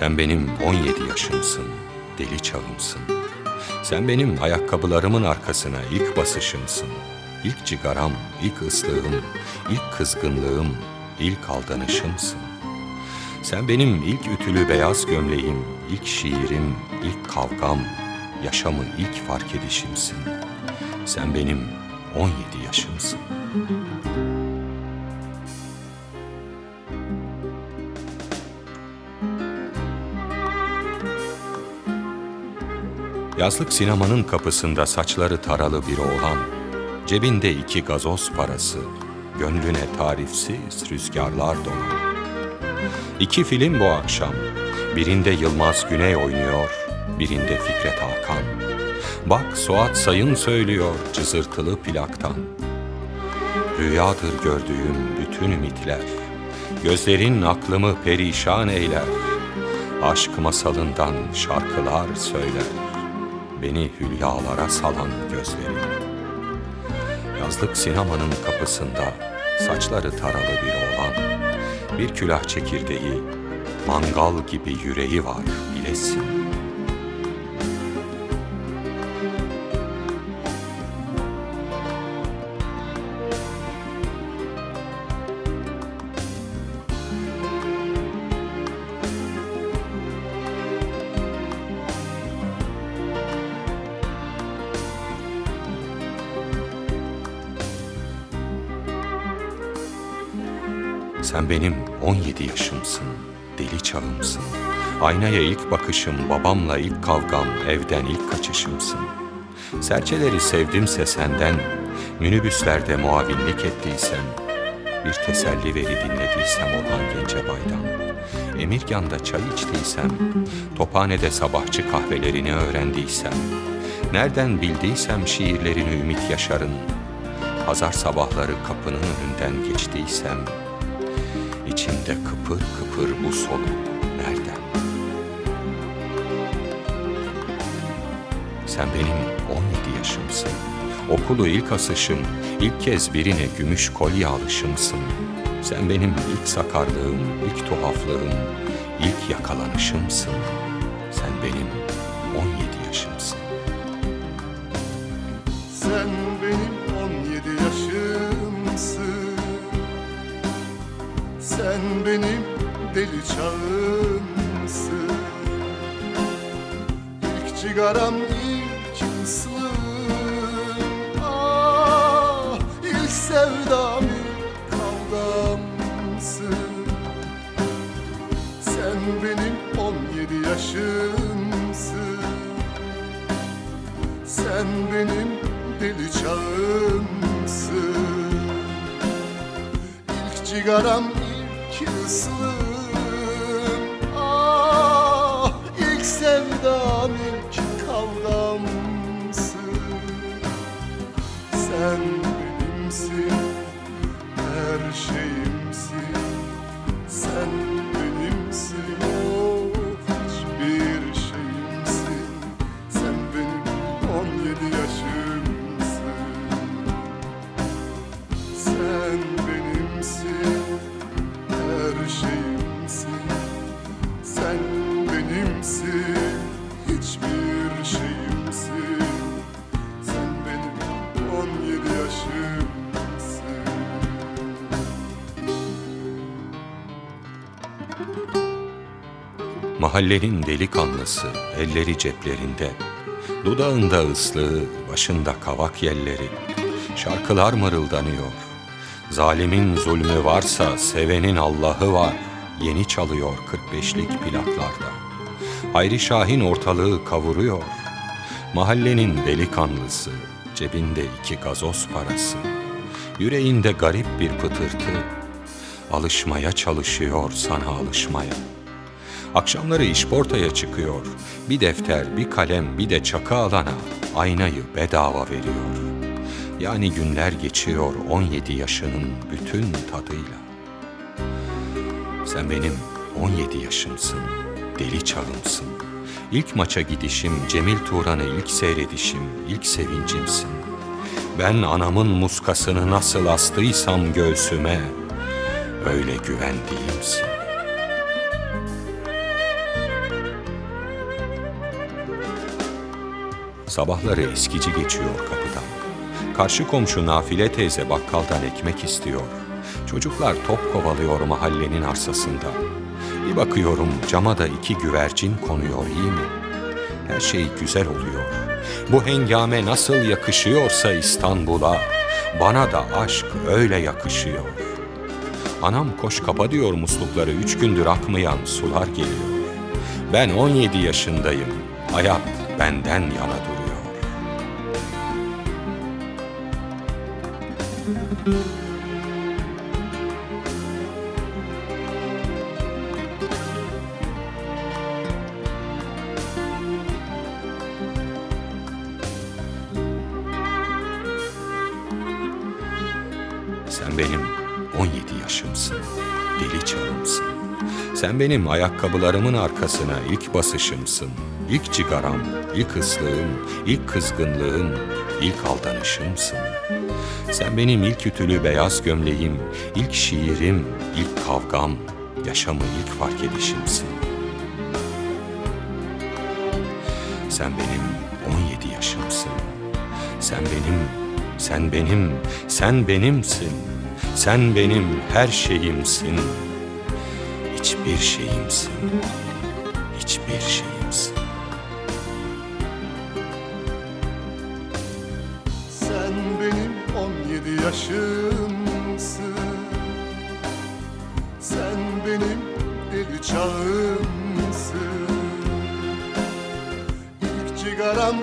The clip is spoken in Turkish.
Sen benim 17 yaşımsın, deli çağımsın. Sen benim ayakkabılarımın arkasına ilk basışımsın. İlk cigaram, ilk ıslığım, ilk kızgınlığım, ilk aldanışımsın. Sen benim ilk ütülü beyaz gömleğim, ilk şiirim, ilk kavgam, yaşamı ilk fark edişimsin. Sen benim 17 yaşımsın. Yazlık sinemanın kapısında saçları taralı bir oğlan, cebinde iki gazoz parası, gönlüne tarifsiz rüzgarlar dolan. İki film bu akşam, birinde Yılmaz Güney oynuyor, birinde Fikret Hakan. Bak Suat Sayın söylüyor cızırtılı plaktan. Rüyadır gördüğüm bütün ümitler, gözlerin aklımı perişan eyler. Aşk masalından şarkılar söyler beni hülyalara salan gözlerim. Yazlık sinemanın kapısında saçları taralı bir oğlan, bir külah çekirdeği, mangal gibi yüreği var bilesin. Sen benim 17 yaşımsın, deli çağımsın. Aynaya ilk bakışım, babamla ilk kavgam, evden ilk kaçışımsın. Serçeleri sevdimse senden, minibüslerde muavinlik ettiysem, bir teselli veri dinlediysem Orhan Gencebay'dan, Emirgan'da çay içtiysem, Tophane'de sabahçı kahvelerini öğrendiysem, nereden bildiysem şiirlerini Ümit Yaşar'ın, pazar sabahları kapının önünden geçtiysem, İçimde kıpır kıpır bu soluk nereden? Sen benim 17 yaşımsın. Okulu ilk asışım, ilk kez birine gümüş kolye alışımsın. Sen benim ilk sakarlığım, ilk tuhaflığım, ilk yakalanışımsın. Sen benim 17 yaşımsın. Sen benim deli çağımsın. İlk cigaram ilk ıslığım. Ah ilk sevdam ilk kavgamsın. Sen benim 17 yaşımsın. Sen benim deli çağımsın. İlk cigaram ilk ıslığım Ah ilk sevdam ilk kavgamsın. Sen benimsin her şeyimsin Mahallenin delikanlısı, elleri ceplerinde, dudağında ıslığı, başında kavak yelleri, şarkılar mırıldanıyor. Zalimin zulmü varsa sevenin Allah'ı var, yeni çalıyor 45'lik plaklarda. Hayri Şahin ortalığı kavuruyor. Mahallenin delikanlısı, cebinde iki gazoz parası, yüreğinde garip bir pıtırtı, alışmaya çalışıyor sana alışmaya. Akşamları işportaya çıkıyor. Bir defter, bir kalem, bir de çakı alana aynayı bedava veriyor. Yani günler geçiyor 17 yaşının bütün tadıyla. Sen benim 17 yaşımsın, deli çağımsın. İlk maça gidişim, Cemil Turan'ı ilk seyredişim, ilk sevincimsin. Ben anamın muskasını nasıl astıysam göğsüme Öyle güvendiğimsin Sabahları eskici geçiyor kapıdan. Karşı komşu Nafile teyze bakkaldan ekmek istiyor. Çocuklar top kovalıyor mahallenin arsasında. Bir bakıyorum cama da iki güvercin konuyor iyi mi? Her şey güzel oluyor. Bu hengame nasıl yakışıyorsa İstanbul'a Bana da aşk öyle yakışıyor. Anam koş kapa diyor muslukları Üç gündür akmayan sular geliyor. Ben 17 yaşındayım Hayat benden yana duruyor Sen benim 17 yaşımsın, deli çağımsın. Sen benim ayakkabılarımın arkasına ilk basışımsın. İlk cigaram, ilk ıslığım, ilk kızgınlığım, ilk aldanışımsın. Sen benim ilk ütülü beyaz gömleğim, ilk şiirim, ilk kavgam, yaşamı ilk fark edişimsin. Sen benim 17 yaşımsın. Sen benim, sen benim, sen benimsin. Sen benim her şeyimsin. Hiçbir şeyimsin. Hiçbir şeyimsin. 17 yaşımsın Sen benim deli çağımsın. İlk cigaram